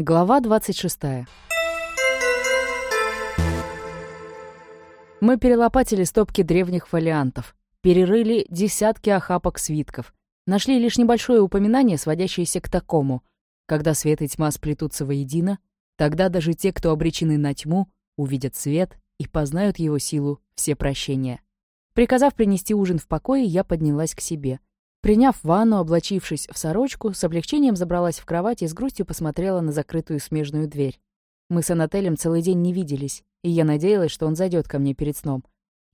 Глава 26. Мы перелопатили стопки древних фолиантов, перерыли десятки охапок свитков, нашли лишь небольшое упоминание, сводящееся к такому. Когда свет и тьма сплетутся воедино, тогда даже те, кто обречены на тьму, увидят свет и познают его силу все прощения. Приказав принести ужин в покое, я поднялась к себе — Приняв ванну, облачившись в сорочку, с облегчением забралась в кровать и с грустью посмотрела на закрытую смежную дверь. Мы с Анателем целый день не виделись, и я надеялась, что он зайдет ко мне перед сном.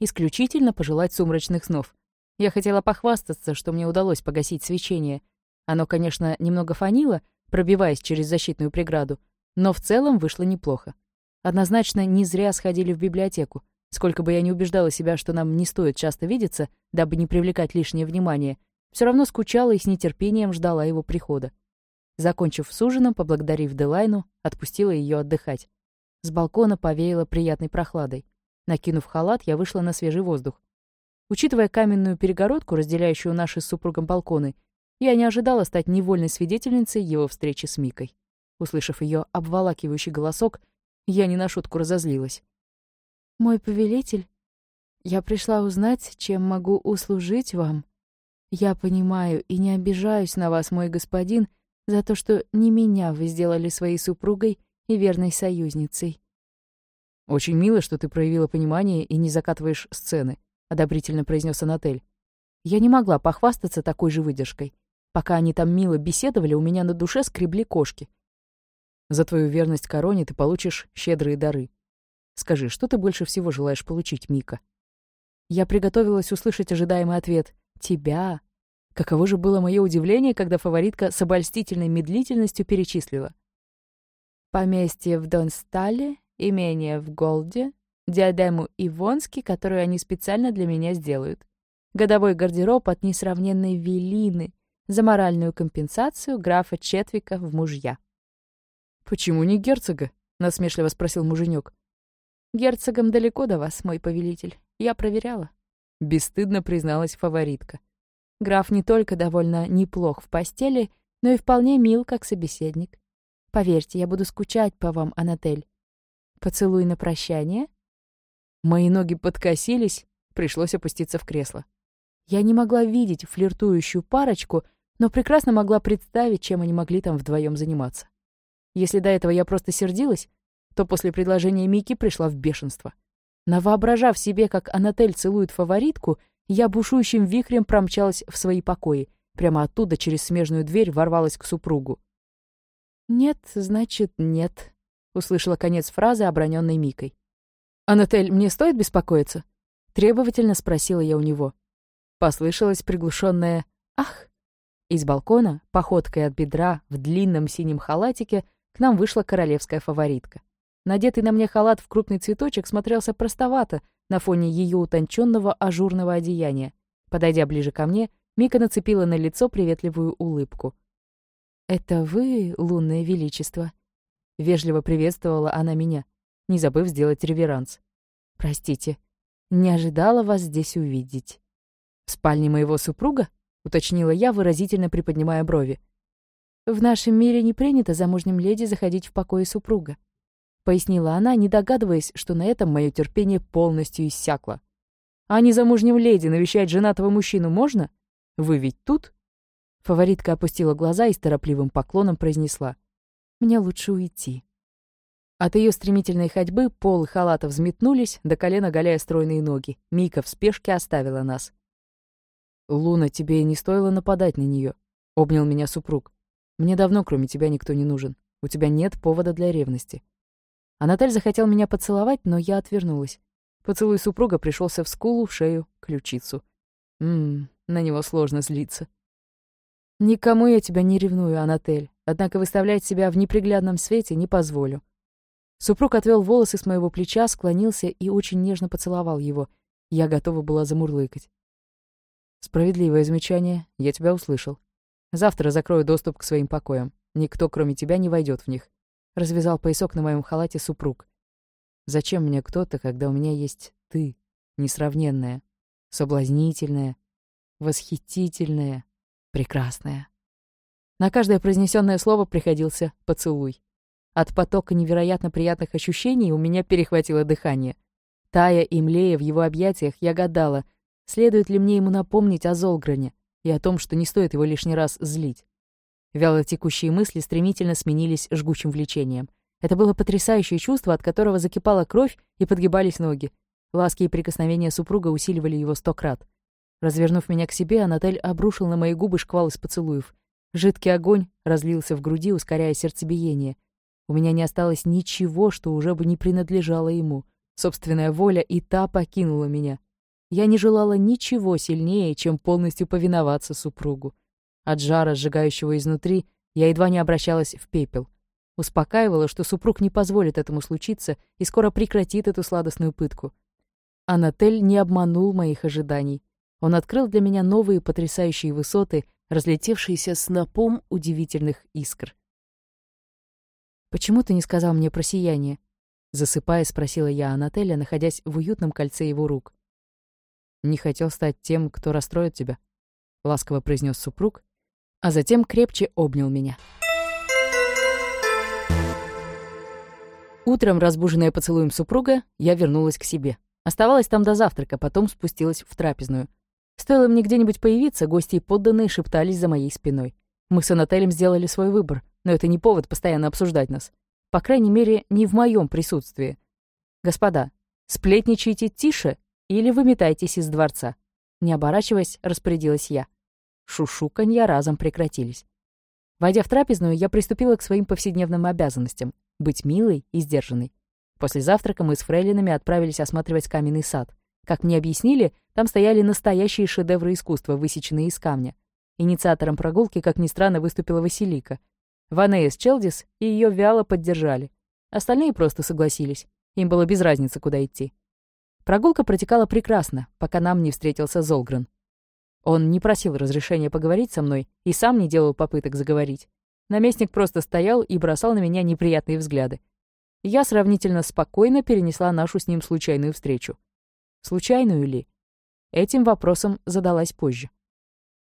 Исключительно пожелать сумрачных снов. Я хотела похвастаться, что мне удалось погасить свечение. Оно, конечно, немного фанило, пробиваясь через защитную преграду, но в целом вышло неплохо. Однозначно, не зря сходили в библиотеку. Сколько бы я ни убеждала себя, что нам не стоит часто видеться, дабы не привлекать лишнее внимание — все равно скучала и с нетерпением ждала его прихода. Закончив с ужином, поблагодарив Делайну, отпустила ее отдыхать. С балкона повеяло приятной прохладой. Накинув халат, я вышла на свежий воздух. Учитывая каменную перегородку, разделяющую наши с супругом балконы, я не ожидала стать невольной свидетельницей его встречи с Микой. Услышав ее обволакивающий голосок, я не на шутку разозлилась. «Мой повелитель, я пришла узнать, чем могу услужить вам». Я понимаю и не обижаюсь на вас, мой господин, за то, что не меня вы сделали своей супругой и верной союзницей. «Очень мило, что ты проявила понимание и не закатываешь сцены», — одобрительно произнес Анатель. Я не могла похвастаться такой же выдержкой. Пока они там мило беседовали, у меня на душе скребли кошки. За твою верность короне ты получишь щедрые дары. Скажи, что ты больше всего желаешь получить, Мика? Я приготовилась услышать ожидаемый ответ. «Тебя, Каково же было мое удивление, когда фаворитка с обольстительной медлительностью перечислила. Поместье в Донстале, имение в Голде, диадему Ивонски, которую они специально для меня сделают, годовой гардероб от несравненной Велины, за моральную компенсацию графа Четвика в мужья. «Почему не герцога?» — насмешливо спросил муженек. «Герцогом далеко до вас, мой повелитель. Я проверяла». Бесстыдно призналась фаворитка. Граф не только довольно неплох в постели, но и вполне мил как собеседник. Поверьте, я буду скучать по вам, Анатель. Поцелуй на прощание? Мои ноги подкосились, пришлось опуститься в кресло. Я не могла видеть флиртующую парочку, но прекрасно могла представить, чем они могли там вдвоем заниматься. Если до этого я просто сердилась, то после предложения Мики пришла в бешенство. Навоображав себе, как Анатель целует фаворитку, я бушующим вихрем промчалась в свои покои. Прямо оттуда через смежную дверь ворвалась к супругу. «Нет, значит, нет», — услышала конец фразы, оброненной Микой. «Анатель, мне стоит беспокоиться?» — требовательно спросила я у него. Послышалось приглушенное «Ах!». Из балкона, походкой от бедра, в длинном синем халатике, к нам вышла королевская фаворитка. Надетый на мне халат в крупный цветочек смотрелся простовато на фоне ее утонченного ажурного одеяния. Подойдя ближе ко мне, Мика нацепила на лицо приветливую улыбку. «Это вы, лунное величество?» Вежливо приветствовала она меня, не забыв сделать реверанс. «Простите, не ожидала вас здесь увидеть». «В спальне моего супруга?» — уточнила я, выразительно приподнимая брови. «В нашем мире не принято замужним леди заходить в покое супруга», — пояснила она, не догадываясь, что на этом мое терпение полностью иссякло. «А незамужним леди навещать женатого мужчину можно? Вы ведь тут?» Фаворитка опустила глаза и с торопливым поклоном произнесла. «Мне лучше уйти». От ее стремительной ходьбы полы халата взметнулись, до колена голяя стройные ноги. Мика в спешке оставила нас. «Луна, тебе не стоило нападать на нее, обнял меня супруг. «Мне давно кроме тебя никто не нужен. У тебя нет повода для ревности. Анатоль захотел меня поцеловать, но я отвернулась. Поцелуй супруга пришелся в скулу, шею, ключицу. Ммм, на него сложно злиться. «Никому я тебя не ревную, Анатель, однако выставлять себя в неприглядном свете не позволю». Супруг отвел волосы с моего плеча, склонился и очень нежно поцеловал его. Я готова была замурлыкать. «Справедливое замечание, я тебя услышал. Завтра закрою доступ к своим покоям. Никто, кроме тебя, не войдет в них развязал поясок на моем халате супруг. Зачем мне кто-то, когда у меня есть ты, несравненная, соблазнительная, восхитительная, прекрасная? На каждое произнесенное слово приходился поцелуй. От потока невероятно приятных ощущений у меня перехватило дыхание. Тая и млея в его объятиях, я гадала, следует ли мне ему напомнить о Золгране и о том, что не стоит его лишний раз злить. Вяло текущие мысли стремительно сменились жгучим влечением. Это было потрясающее чувство, от которого закипала кровь и подгибались ноги. Ласки и прикосновения супруга усиливали его сто крат. Развернув меня к себе, Анатель обрушил на мои губы шквал из поцелуев. Жидкий огонь разлился в груди, ускоряя сердцебиение. У меня не осталось ничего, что уже бы не принадлежало ему. Собственная воля и та покинула меня. Я не желала ничего сильнее, чем полностью повиноваться супругу. От жара, сжигающего изнутри, я едва не обращалась в пепел. Успокаивала, что супруг не позволит этому случиться и скоро прекратит эту сладостную пытку. Анатель не обманул моих ожиданий. Он открыл для меня новые потрясающие высоты, разлетевшиеся снопом удивительных искр. «Почему ты не сказал мне про сияние?» Засыпая, спросила я Анателя, находясь в уютном кольце его рук. «Не хотел стать тем, кто расстроит тебя», — ласково произнес супруг, а затем крепче обнял меня. Утром, разбуженная поцелуем супруга, я вернулась к себе. Оставалась там до завтрака, потом спустилась в трапезную. Стоило мне где-нибудь появиться, гости и подданные шептались за моей спиной. Мы с Анателем сделали свой выбор, но это не повод постоянно обсуждать нас. По крайней мере, не в моем присутствии. Господа, сплетничайте тише или выметайтесь из дворца. Не оборачиваясь, распорядилась я. Шушуканья разом прекратились. Войдя в трапезную, я приступила к своим повседневным обязанностям — быть милой и сдержанной. После завтрака мы с фрейлинами отправились осматривать каменный сад. Как мне объяснили, там стояли настоящие шедевры искусства, высеченные из камня. Инициатором прогулки, как ни странно, выступила Василика — Ванея Челдис и ее вяло поддержали. Остальные просто согласились. Им было без разницы, куда идти. Прогулка протекала прекрасно, пока нам не встретился Золгрен. Он не просил разрешения поговорить со мной и сам не делал попыток заговорить. Наместник просто стоял и бросал на меня неприятные взгляды. Я сравнительно спокойно перенесла нашу с ним случайную встречу. Случайную ли? Этим вопросом задалась позже.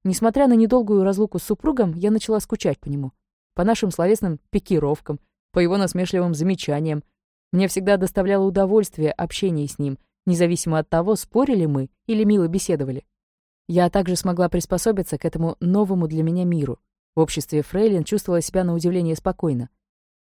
Несмотря на недолгую разлуку с супругом, я начала скучать по нему по нашим словесным пикировкам, по его насмешливым замечаниям. Мне всегда доставляло удовольствие общение с ним, независимо от того, спорили мы или мило беседовали. Я также смогла приспособиться к этому новому для меня миру. В обществе Фрейлин чувствовала себя на удивление спокойно.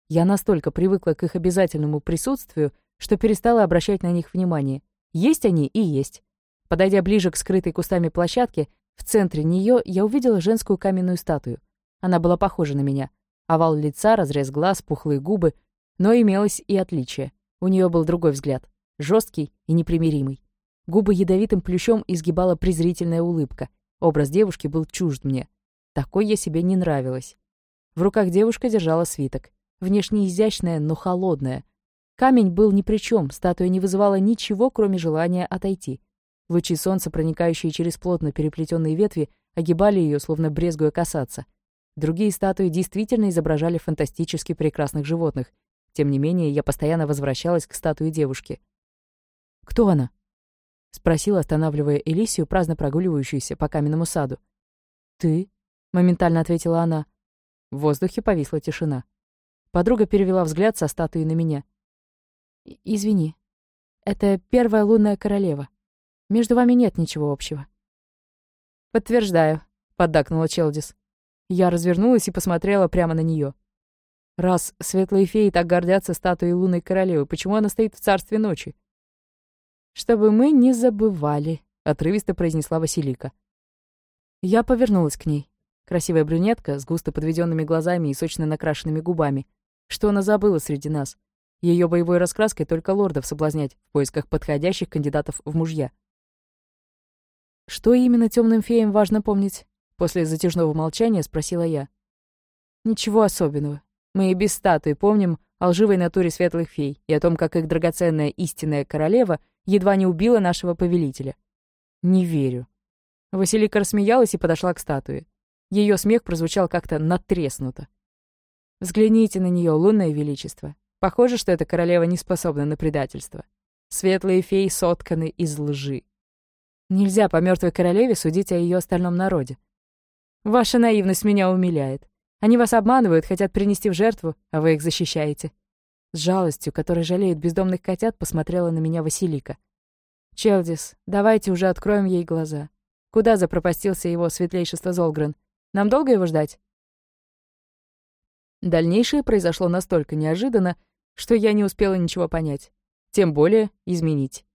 Я настолько привыкла к их обязательному присутствию, что перестала обращать на них внимание. Есть они и есть. Подойдя ближе к скрытой кустами площадке, в центре нее я увидела женскую каменную статую. Она была похожа на меня. Овал лица, разрез глаз, пухлые губы. Но имелось и отличие. У нее был другой взгляд. жесткий и непримиримый. Губы ядовитым плющом изгибала презрительная улыбка. Образ девушки был чужд мне. Такой я себе не нравилась. В руках девушка держала свиток. Внешне изящная, но холодная. Камень был ни при чем, статуя не вызывала ничего, кроме желания отойти. Лучи солнца, проникающие через плотно переплетенные ветви, огибали ее, словно брезгуя касаться. Другие статуи действительно изображали фантастически прекрасных животных. Тем не менее, я постоянно возвращалась к статуе девушки. «Кто она?» — спросила, останавливая Элисию, праздно прогуливающуюся по каменному саду. «Ты?» — моментально ответила она. В воздухе повисла тишина. Подруга перевела взгляд со статуи на меня. «Извини. Это первая лунная королева. Между вами нет ничего общего». «Подтверждаю», — поддакнула Челдис. Я развернулась и посмотрела прямо на нее. Раз светлые феи так гордятся статуей лунной королевы, почему она стоит в царстве ночи? «Чтобы мы не забывали», — отрывисто произнесла Василика. Я повернулась к ней. Красивая брюнетка с густо подведенными глазами и сочно накрашенными губами. Что она забыла среди нас? Ее боевой раскраской только лордов соблазнять в поисках подходящих кандидатов в мужья. Что именно темным феям важно помнить? После затяжного молчания спросила я. «Ничего особенного. Мы и без статуи помним о лживой натуре светлых фей и о том, как их драгоценная истинная королева едва не убила нашего повелителя. Не верю». Василика рассмеялась и подошла к статуе. Ее смех прозвучал как-то натреснуто. «Взгляните на нее, лунное величество. Похоже, что эта королева не способна на предательство. Светлые феи сотканы из лжи. Нельзя по мертвой королеве судить о ее остальном народе. Ваша наивность меня умиляет. Они вас обманывают, хотят принести в жертву, а вы их защищаете». С жалостью, которой жалеют бездомных котят, посмотрела на меня Василика. «Челдис, давайте уже откроем ей глаза. Куда запропастился его светлейшество Золгрен? Нам долго его ждать?» Дальнейшее произошло настолько неожиданно, что я не успела ничего понять. Тем более изменить.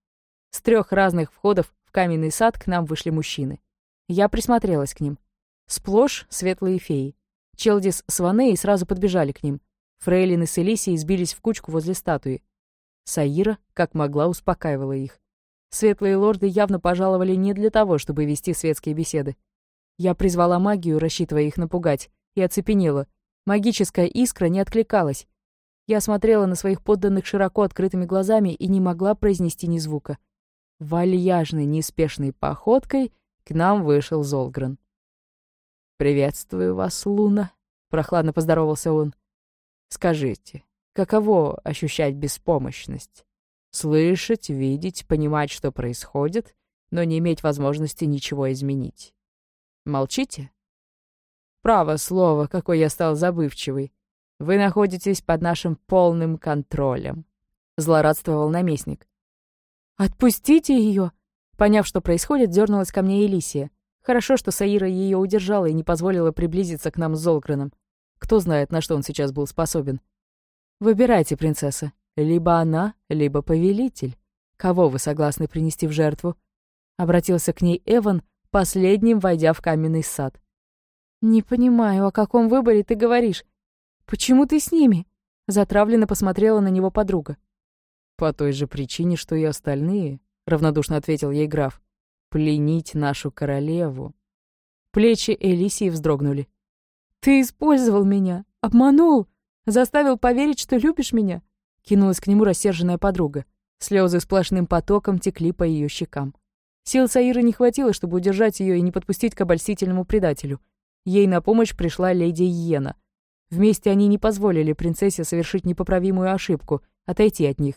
С трех разных входов в каменный сад к нам вышли мужчины. Я присмотрелась к ним. Сплошь светлые феи. Челдис с Ванеей сразу подбежали к ним. Фрейлины с Элисией сбились в кучку возле статуи. Саира, как могла, успокаивала их. Светлые лорды явно пожаловали не для того, чтобы вести светские беседы. Я призвала магию, рассчитывая их напугать, и оцепенела. Магическая искра не откликалась. Я смотрела на своих подданных широко открытыми глазами и не могла произнести ни звука. Вальяжной, неспешной походкой к нам вышел Золгрен. «Приветствую вас, Луна», — прохладно поздоровался он. «Скажите, каково ощущать беспомощность? Слышать, видеть, понимать, что происходит, но не иметь возможности ничего изменить? Молчите?» «Право слово, какой я стал забывчивый. Вы находитесь под нашим полным контролем», — злорадствовал наместник. «Отпустите ее!» Поняв, что происходит, дернулась ко мне Элисия. Хорошо, что Саира ее удержала и не позволила приблизиться к нам с Золгреном. Кто знает, на что он сейчас был способен. Выбирайте, принцесса. Либо она, либо повелитель. Кого вы согласны принести в жертву? Обратился к ней Эван, последним войдя в каменный сад. «Не понимаю, о каком выборе ты говоришь. Почему ты с ними?» Затравленно посмотрела на него подруга. «По той же причине, что и остальные», — равнодушно ответил ей граф пленить нашу королеву. Плечи Элисии вздрогнули. «Ты использовал меня, обманул, заставил поверить, что любишь меня?» Кинулась к нему рассерженная подруга. Слезы сплошным потоком текли по ее щекам. Сил Саиры не хватило, чтобы удержать ее и не подпустить к обольстительному предателю. Ей на помощь пришла леди Йена. Вместе они не позволили принцессе совершить непоправимую ошибку, отойти от них.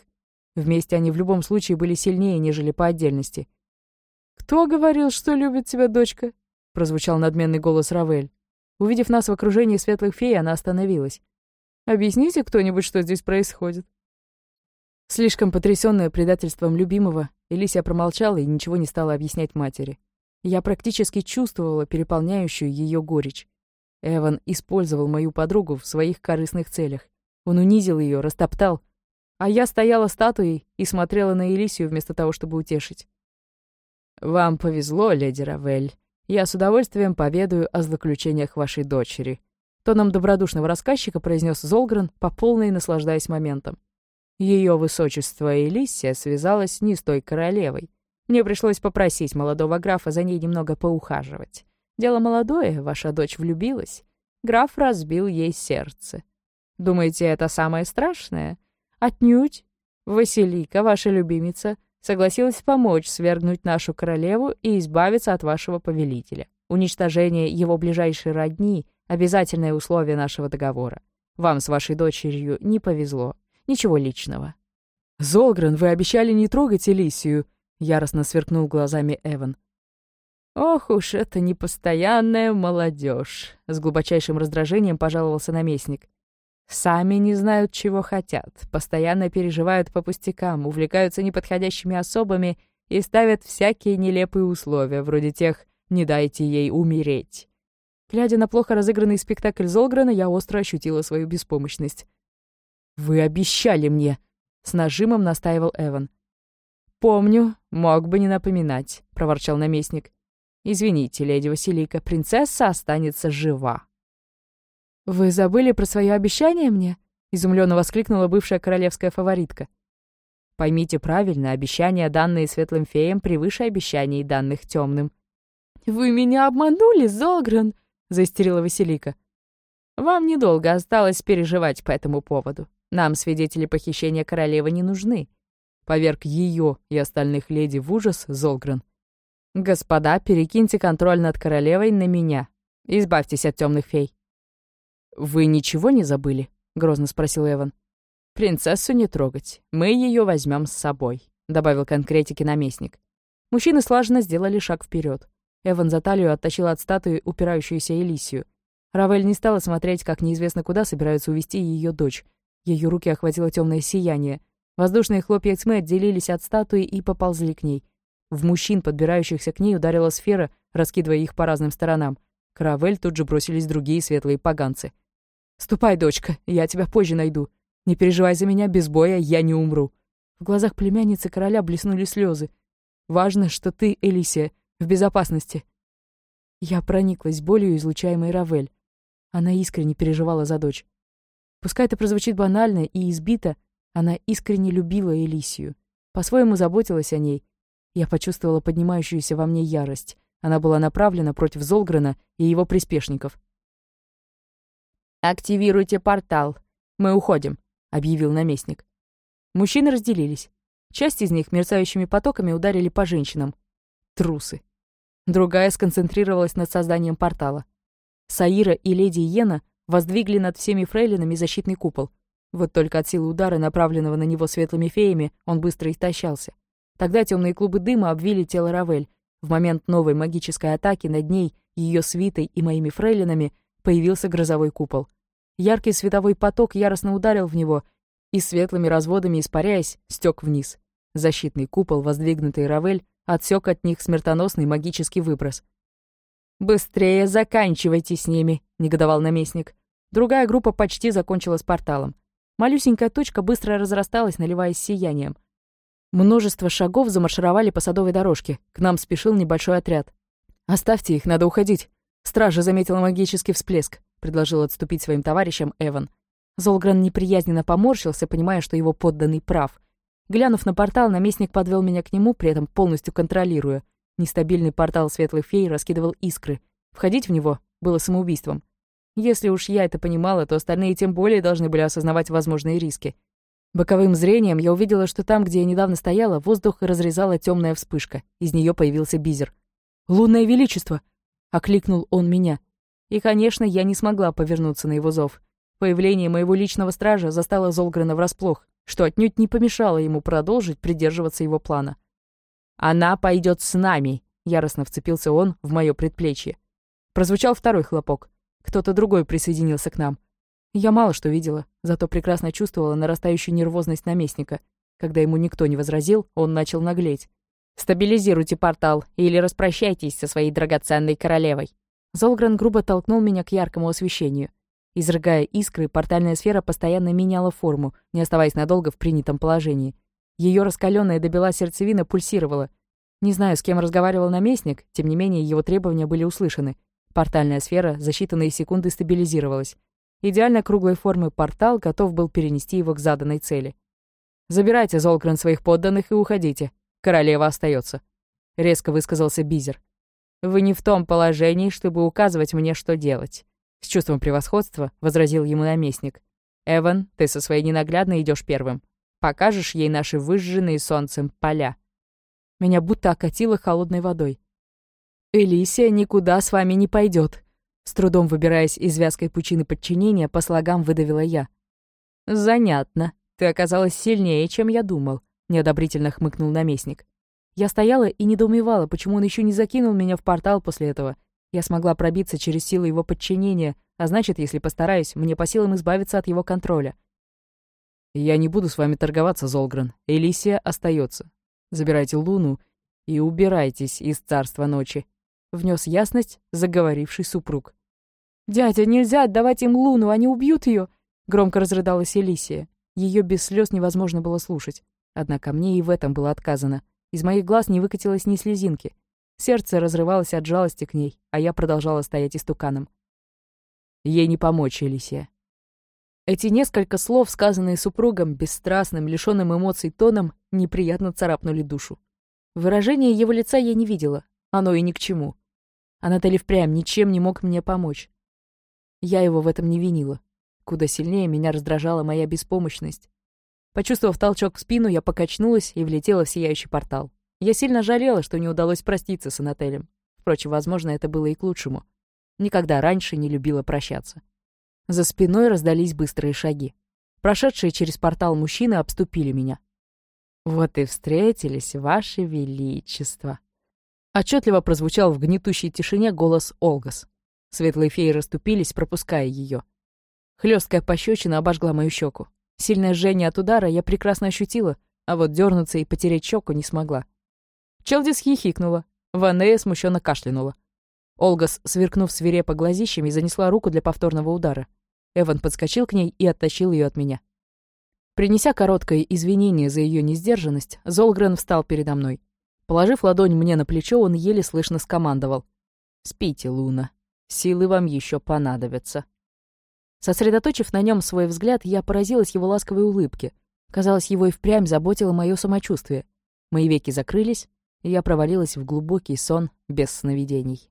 Вместе они в любом случае были сильнее, нежели по отдельности. «Кто говорил, что любит тебя дочка?» — прозвучал надменный голос Равель. Увидев нас в окружении светлых фей, она остановилась. «Объясните кто-нибудь, что здесь происходит?» Слишком потрясённая предательством любимого, Элисия промолчала и ничего не стала объяснять матери. Я практически чувствовала переполняющую ее горечь. Эван использовал мою подругу в своих корыстных целях. Он унизил ее, растоптал. А я стояла статуей и смотрела на Элисию вместо того, чтобы утешить. «Вам повезло, леди Равель. Я с удовольствием поведаю о злоключениях вашей дочери», тоном добродушного рассказчика произнес Золгрен, по полной наслаждаясь моментом. Ее высочество Элисия связалась не с той королевой. Мне пришлось попросить молодого графа за ней немного поухаживать. Дело молодое, ваша дочь влюбилась. Граф разбил ей сердце. Думаете, это самое страшное? Отнюдь. Василика, ваша любимица, согласилась помочь свергнуть нашу королеву и избавиться от вашего повелителя. Уничтожение его ближайшей родни — обязательное условие нашего договора. Вам с вашей дочерью не повезло. Ничего личного». «Золгрен, вы обещали не трогать Элисию», — яростно сверкнул глазами Эван. «Ох уж это непостоянная молодежь, с глубочайшим раздражением пожаловался наместник. Сами не знают, чего хотят, постоянно переживают по пустякам, увлекаются неподходящими особами и ставят всякие нелепые условия, вроде тех «не дайте ей умереть». Глядя на плохо разыгранный спектакль Золгрена, я остро ощутила свою беспомощность. «Вы обещали мне!» — с нажимом настаивал Эван. «Помню, мог бы не напоминать», — проворчал наместник. «Извините, леди Василика, принцесса останется жива». «Вы забыли про свое обещание мне?» — изумленно воскликнула бывшая королевская фаворитка. «Поймите правильно, обещания, данные светлым феям, превыше обещаний, данных темным». «Вы меня обманули, Золгрен!» — заистерила Василика. «Вам недолго осталось переживать по этому поводу. Нам свидетели похищения королевы не нужны». Поверг ее и остальных леди в ужас Золгрен. «Господа, перекиньте контроль над королевой на меня. Избавьтесь от темных фей». «Вы ничего не забыли?» — грозно спросил Эван. «Принцессу не трогать. Мы ее возьмем с собой», — добавил конкретики наместник. Мужчины слаженно сделали шаг вперед. Эван за талию оттащил от статуи упирающуюся Элисию. Равель не стала смотреть, как неизвестно куда собираются увести ее дочь. Ее руки охватило темное сияние. Воздушные хлопья тьмы отделились от статуи и поползли к ней. В мужчин, подбирающихся к ней, ударила сфера, раскидывая их по разным сторонам. К Равель тут же бросились другие светлые поганцы. «Ступай, дочка, я тебя позже найду. Не переживай за меня, без боя я не умру». В глазах племянницы короля блеснули слезы. «Важно, что ты, Элисия, в безопасности». Я прониклась болью, излучаемой Равель. Она искренне переживала за дочь. Пускай это прозвучит банально и избито, она искренне любила Элисию. По-своему заботилась о ней. Я почувствовала поднимающуюся во мне ярость. Она была направлена против Золгрена и его приспешников. «Активируйте портал. Мы уходим», — объявил наместник. Мужчины разделились. Часть из них мерцающими потоками ударили по женщинам. Трусы. Другая сконцентрировалась над созданием портала. Саира и леди Йена воздвигли над всеми фрейлинами защитный купол. Вот только от силы удара, направленного на него светлыми феями, он быстро истощался. Тогда темные клубы дыма обвили тело Равель. В момент новой магической атаки над ней, ее свитой и моими фрейлинами появился грозовой купол. Яркий световой поток яростно ударил в него, и светлыми разводами испаряясь, стек вниз. Защитный купол, воздвигнутый Равель, отсек от них смертоносный магический выброс. «Быстрее заканчивайте с ними», — негодовал наместник. Другая группа почти закончила с порталом. Малюсенькая точка быстро разрасталась, наливаясь сиянием. Множество шагов замаршировали по садовой дорожке. К нам спешил небольшой отряд. «Оставьте их, надо уходить». Стража заметила магический всплеск. Предложил отступить своим товарищам Эван. Золгран неприязненно поморщился, понимая, что его подданный прав. Глянув на портал, наместник подвел меня к нему, при этом полностью контролируя. Нестабильный портал светлых фей раскидывал искры. Входить в него было самоубийством. Если уж я это понимала, то остальные тем более должны были осознавать возможные риски. Боковым зрением я увидела, что там, где я недавно стояла, воздух разрезала темная вспышка. Из нее появился бизер. «Лунное величество!» — окликнул он меня. И, конечно, я не смогла повернуться на его зов. Появление моего личного стража застало Золгрена врасплох, что отнюдь не помешало ему продолжить придерживаться его плана. «Она пойдет с нами!» — яростно вцепился он в мое предплечье. Прозвучал второй хлопок. Кто-то другой присоединился к нам. Я мало что видела, зато прекрасно чувствовала нарастающую нервозность наместника. Когда ему никто не возразил, он начал наглеть. «Стабилизируйте портал или распрощайтесь со своей драгоценной королевой!» Золгрен грубо толкнул меня к яркому освещению. Изрыгая искры, портальная сфера постоянно меняла форму, не оставаясь надолго в принятом положении. Ее раскаленная до бела сердцевина пульсировала. Не знаю, с кем разговаривал наместник, тем не менее его требования были услышаны. Портальная сфера за считанные секунды стабилизировалась. Идеально круглой формы портал готов был перенести его к заданной цели. «Забирайте, Золгрен, своих подданных и уходите. Королева остается, резко высказался Бизер. «Вы не в том положении, чтобы указывать мне, что делать». С чувством превосходства возразил ему наместник. «Эван, ты со своей ненаглядной идешь первым. Покажешь ей наши выжженные солнцем поля». Меня будто окатило холодной водой. «Элисия никуда с вами не пойдет. С трудом выбираясь из вязкой пучины подчинения, по слогам выдавила я. «Занятно. Ты оказалась сильнее, чем я думал», — неодобрительно хмыкнул наместник. Я стояла и недоумевала, почему он еще не закинул меня в портал после этого. Я смогла пробиться через силу его подчинения, а значит, если постараюсь, мне по силам избавиться от его контроля. «Я не буду с вами торговаться, Золгрен. Элисия остается. Забирайте Луну и убирайтесь из царства ночи», — внес ясность заговоривший супруг. «Дядя, нельзя отдавать им Луну, они убьют ее!» — громко разрыдалась Элисия. Ее без слез невозможно было слушать. Однако мне и в этом было отказано. Из моих глаз не выкатилось ни слезинки. Сердце разрывалось от жалости к ней, а я продолжала стоять истуканом. Ей не помочь, Элисия. Эти несколько слов, сказанные супругом, бесстрастным, лишённым эмоций тоном, неприятно царапнули душу. Выражение его лица я не видела, оно и ни к чему. Анатолий впрямь ничем не мог мне помочь. Я его в этом не винила. Куда сильнее меня раздражала моя беспомощность. Почувствовав толчок в спину, я покачнулась и влетела в сияющий портал. Я сильно жалела, что не удалось проститься с Анателем. Впрочем, возможно, это было и к лучшему. Никогда раньше не любила прощаться. За спиной раздались быстрые шаги. Прошедшие через портал мужчины обступили меня. «Вот и встретились, Ваше Величество!» Отчетливо прозвучал в гнетущей тишине голос Олгас. Светлые феи расступились, пропуская ее. Хлесткая пощечина обожгла мою щеку. Сильное жжение от удара я прекрасно ощутила, а вот дернуться и потереть щеку не смогла. Челдис хихикнула. Ванея смущенно кашлянула. Олгас, сверкнув свирепо глазищами, занесла руку для повторного удара. Эван подскочил к ней и оттащил ее от меня. Принеся короткое извинение за ее несдержанность, Золгрен встал передо мной. Положив ладонь мне на плечо, он еле слышно скомандовал. «Спите, Луна. Силы вам еще понадобятся». Сосредоточив на нем свой взгляд, я поразилась его ласковой улыбке. Казалось, его и впрямь заботило мое самочувствие. Мои веки закрылись, и я провалилась в глубокий сон без сновидений.